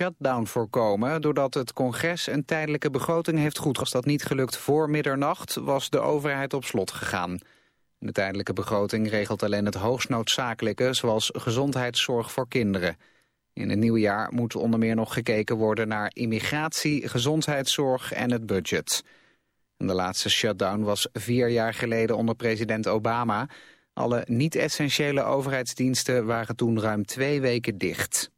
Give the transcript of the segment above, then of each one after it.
shutdown voorkomen... doordat het congres een tijdelijke begroting heeft goed. Als dat niet gelukt voor middernacht, was de overheid op slot gegaan. De tijdelijke begroting regelt alleen het hoogst noodzakelijke... zoals gezondheidszorg voor kinderen. In het nieuwe jaar moet onder meer nog gekeken worden naar immigratie, gezondheidszorg en het budget. De laatste shutdown was vier jaar geleden onder president Obama. Alle niet-essentiële overheidsdiensten waren toen ruim twee weken dicht.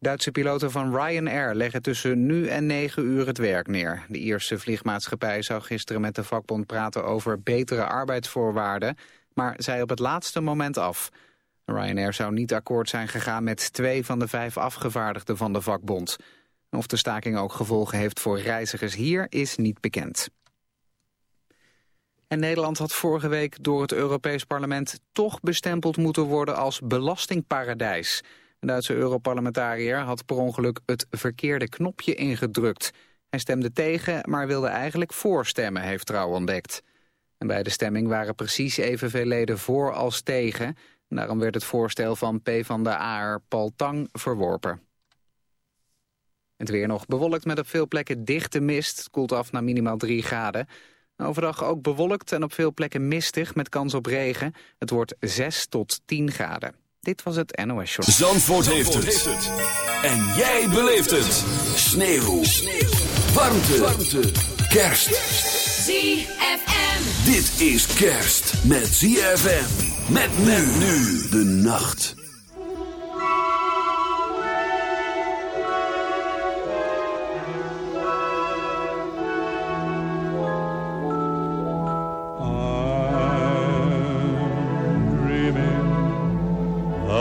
Duitse piloten van Ryanair leggen tussen nu en negen uur het werk neer. De Ierse vliegmaatschappij zou gisteren met de vakbond praten over betere arbeidsvoorwaarden, maar zei op het laatste moment af. Ryanair zou niet akkoord zijn gegaan met twee van de vijf afgevaardigden van de vakbond. Of de staking ook gevolgen heeft voor reizigers hier is niet bekend. En Nederland had vorige week door het Europees Parlement toch bestempeld moeten worden als belastingparadijs. Een Duitse Europarlementariër had per ongeluk het verkeerde knopje ingedrukt. Hij stemde tegen, maar wilde eigenlijk voorstemmen, heeft Trouw ontdekt. En bij de stemming waren precies evenveel leden voor als tegen. Daarom werd het voorstel van P van de AR Paul Tang verworpen. Het weer nog bewolkt met op veel plekken dichte mist. Het koelt af naar minimaal 3 graden. Overdag ook bewolkt en op veel plekken mistig met kans op regen. Het wordt 6 tot 10 graden. Dit was het NOS Short. Zandvoort, heeft, het. En jij beleeft het. Sneeuw. Sneeuw. Warmte. Warmte. Kerst. ZFM. Dit is kerst met ZFM. Met men nu de nacht.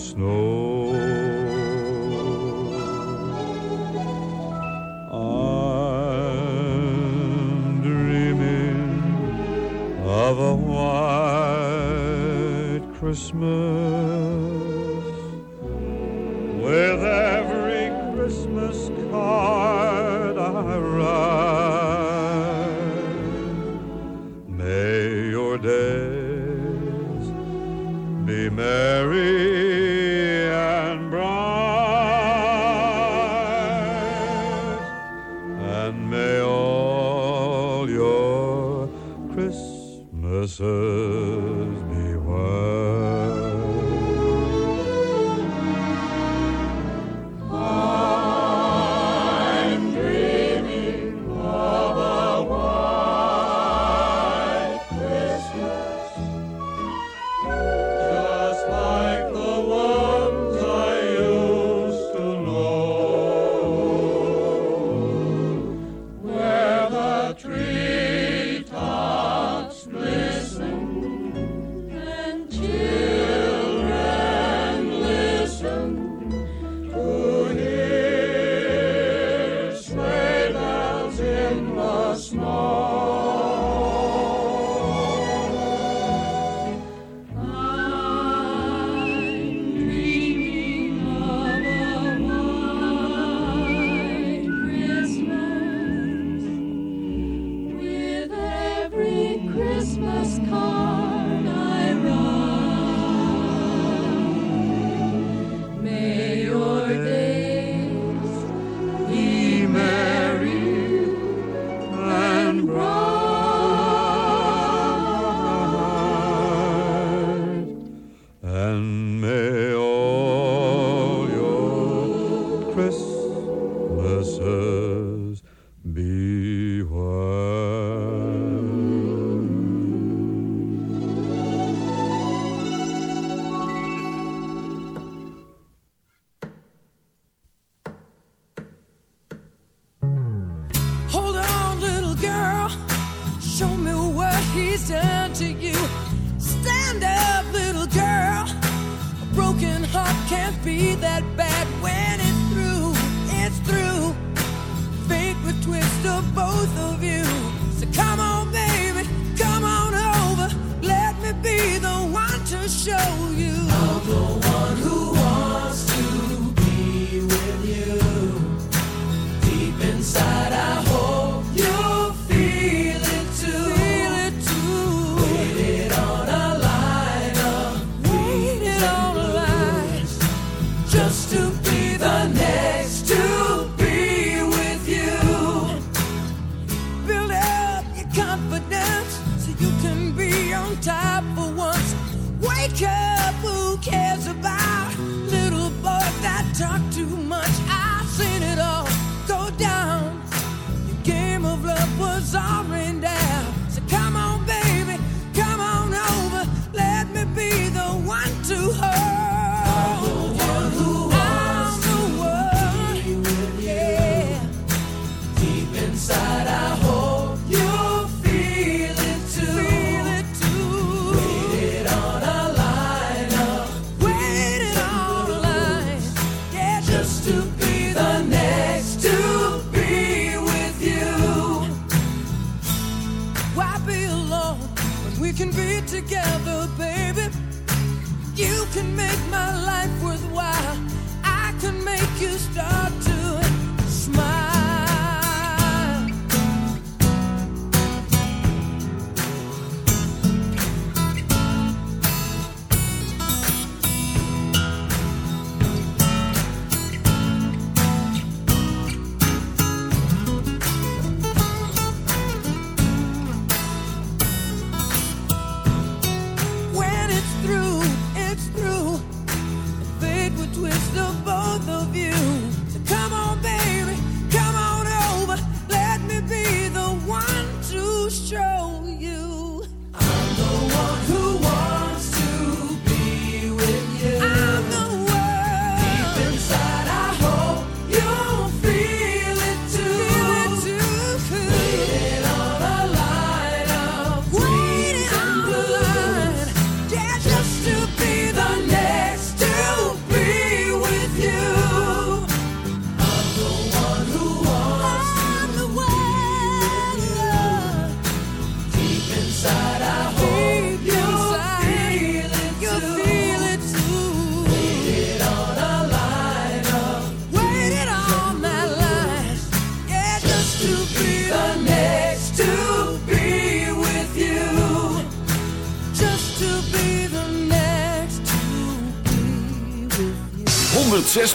snow. I'm dreaming of a white Christmas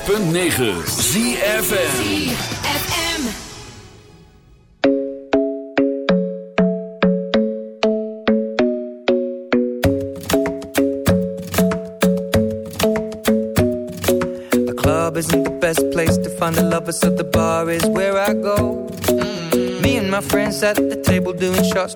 106.9 ZFN isn't the best place to find a lover, so the bar is where I go. Mm -hmm. Me and my friends at the table doing shots,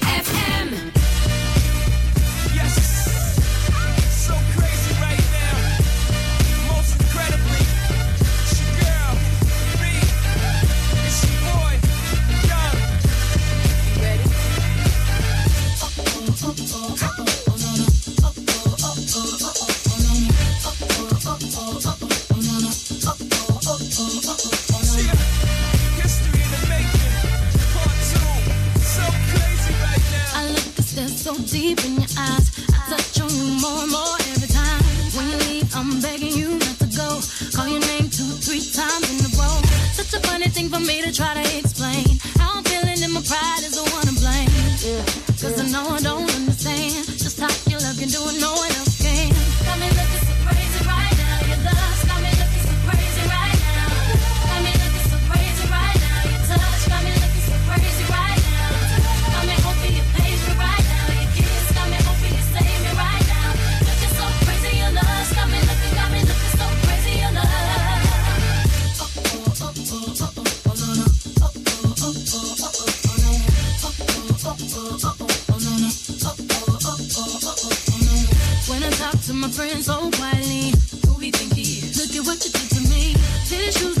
what you did to me. Tennis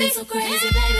me so crazy, baby.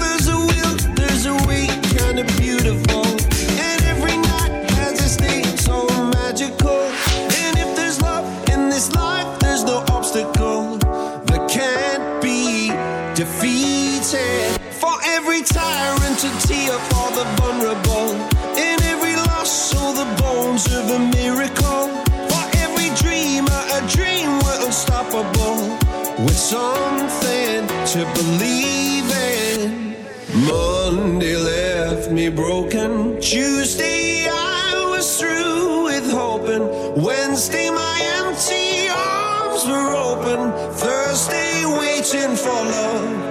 To tear for the vulnerable. In every loss, all the bones of a miracle. For every dreamer, a dream we're unstoppable. With something to believe in. Monday left me broken. Tuesday I was through with hoping. Wednesday my empty arms were open. Thursday waiting for love,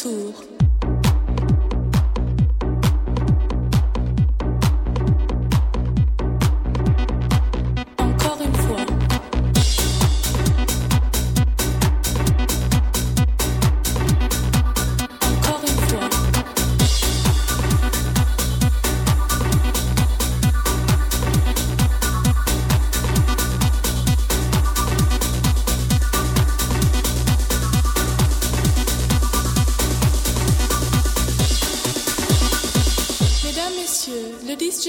tour.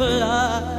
Fly.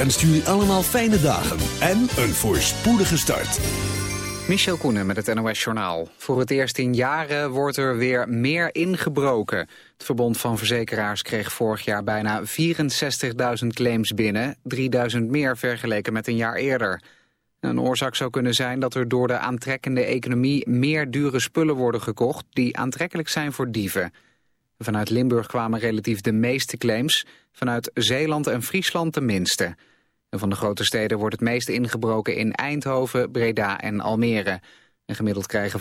Wenst jullie allemaal fijne dagen en een voorspoedige start. Michel Koenen met het NOS-journaal. Voor het eerst in jaren wordt er weer meer ingebroken. Het Verbond van Verzekeraars kreeg vorig jaar bijna 64.000 claims binnen. 3.000 meer vergeleken met een jaar eerder. Een oorzaak zou kunnen zijn dat er door de aantrekkende economie... meer dure spullen worden gekocht die aantrekkelijk zijn voor dieven. Vanuit Limburg kwamen relatief de meeste claims. Vanuit Zeeland en Friesland de minste. Van de grote steden wordt het meest ingebroken in Eindhoven, Breda en Almere. En gemiddeld krijgen